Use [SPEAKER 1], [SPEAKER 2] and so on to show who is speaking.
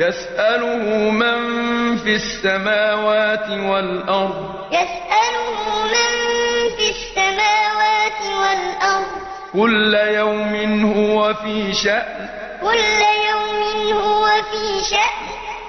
[SPEAKER 1] يسأله من في السماوات والأرض.
[SPEAKER 2] يسأله من في السماوات والأرض.
[SPEAKER 1] كل يوم هو في شأن.
[SPEAKER 2] كل يوم هو في شأن.